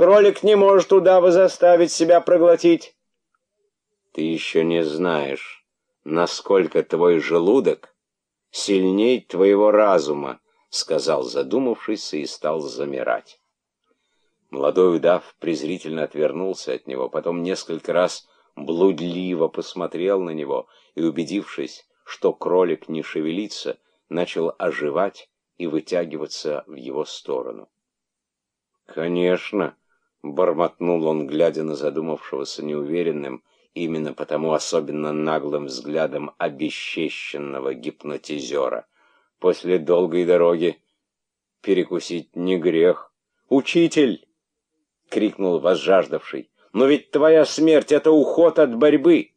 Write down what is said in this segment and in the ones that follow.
Кролик не может удава заставить себя проглотить. Ты еще не знаешь, насколько твой желудок сильней твоего разума, сказал задумавшийся и стал замирать. Молодой удав презрительно отвернулся от него, потом несколько раз блудливо посмотрел на него и, убедившись, что кролик не шевелится, начал оживать и вытягиваться в его сторону. «Конечно», — бормотнул он, глядя на задумавшегося неуверенным, именно потому особенно наглым взглядом обесчещенного гипнотизера. «После долгой дороги перекусить не грех. Учитель!» — крикнул возжаждавший. «Но ведь твоя смерть — это уход от борьбы.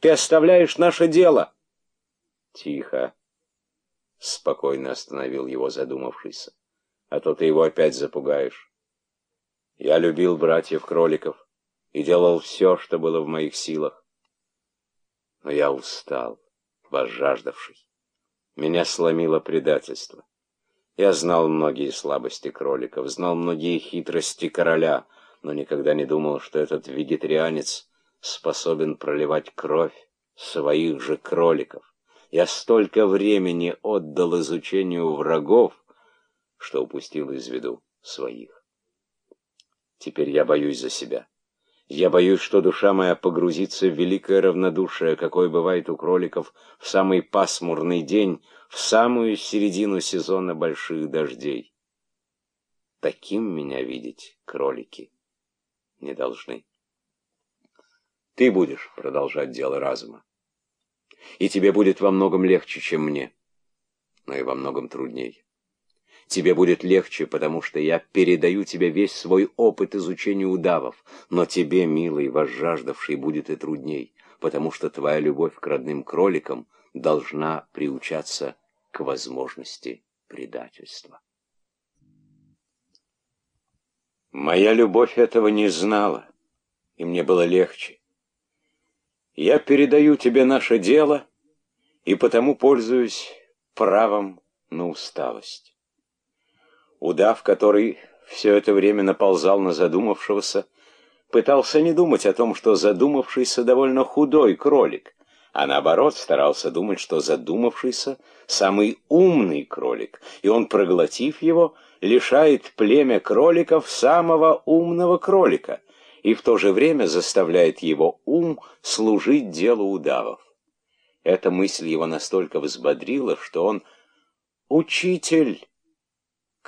Ты оставляешь наше дело». «Тихо!» — спокойно остановил его задумавшийся. «А то ты его опять запугаешь. Я любил братьев-кроликов и делал все, что было в моих силах. Но я устал, возжаждавший. Меня сломило предательство. Я знал многие слабости кроликов, знал многие хитрости короля, но никогда не думал, что этот вегетарианец способен проливать кровь своих же кроликов. Я столько времени отдал изучению врагов, что упустил из виду своих. Теперь я боюсь за себя. Я боюсь, что душа моя погрузится в великое равнодушие, какое бывает у кроликов в самый пасмурный день, в самую середину сезона больших дождей. Таким меня видеть кролики не должны. Ты будешь продолжать дело разума и тебе будет во многом легче, чем мне, но и во многом трудней. Тебе будет легче, потому что я передаю тебе весь свой опыт изучения удавов, но тебе, милый, возжаждавший, будет и трудней, потому что твоя любовь к родным кроликам должна приучаться к возможности предательства. Моя любовь этого не знала, и мне было легче. Я передаю тебе наше дело и потому пользуюсь правом на усталость. Удав, который все это время наползал на задумавшегося, пытался не думать о том, что задумавшийся довольно худой кролик, а наоборот старался думать, что задумавшийся самый умный кролик, и он, проглотив его, лишает племя кроликов самого умного кролика — и в то же время заставляет его ум служить делу удавов. Эта мысль его настолько взбодрила, что он «Учитель!» —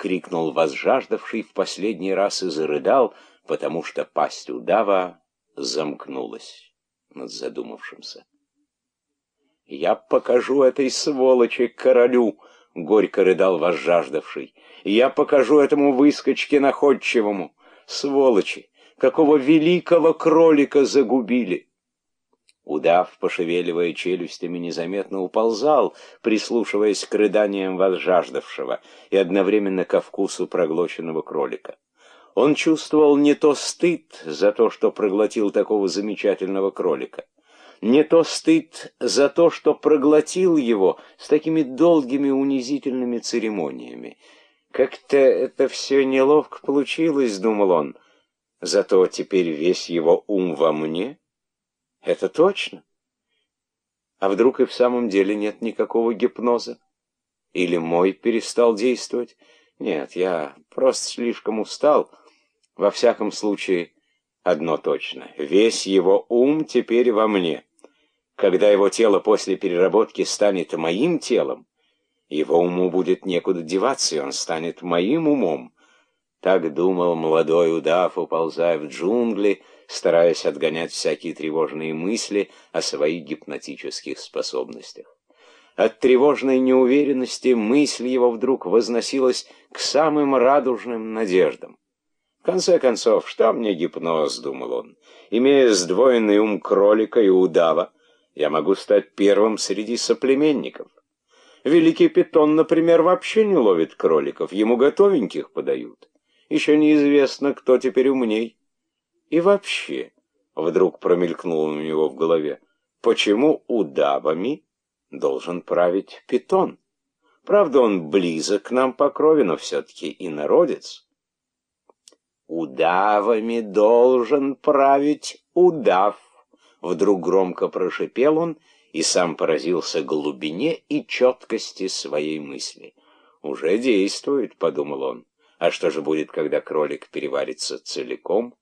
крикнул возжаждавший в последний раз и зарыдал, потому что пасть удава замкнулась над задумавшимся. «Я покажу этой сволочи королю!» — горько рыдал возжаждавший. «Я покажу этому выскочке находчивому! Сволочи! какого великого кролика загубили. Удав, пошевеливая челюстями, незаметно уползал, прислушиваясь к рыданиям возжаждавшего и одновременно ко вкусу проглоченного кролика. Он чувствовал не то стыд за то, что проглотил такого замечательного кролика, не то стыд за то, что проглотил его с такими долгими унизительными церемониями. Как-то это все неловко получилось, думал он, — Зато теперь весь его ум во мне? Это точно. А вдруг и в самом деле нет никакого гипноза? Или мой перестал действовать? Нет, я просто слишком устал. Во всяком случае, одно точно. Весь его ум теперь во мне. Когда его тело после переработки станет моим телом, его уму будет некуда деваться, и он станет моим умом. Так думал молодой удав, уползая в джунгли, стараясь отгонять всякие тревожные мысли о своих гипнотических способностях. От тревожной неуверенности мысль его вдруг возносилась к самым радужным надеждам. В конце концов, что мне гипноз, думал он, имея сдвоенный ум кролика и удава, я могу стать первым среди соплеменников. Великий питон, например, вообще не ловит кроликов, ему готовеньких подают. Еще неизвестно, кто теперь умней. И вообще, вдруг промелькнуло у него в голове, почему удавами должен править питон? Правда, он близок к нам по крови, но все-таки и народец. Удавами должен править удав. Вдруг громко прошипел он и сам поразился глубине и четкости своей мысли. «Уже действует», — подумал он. «А что же будет, когда кролик переварится целиком?»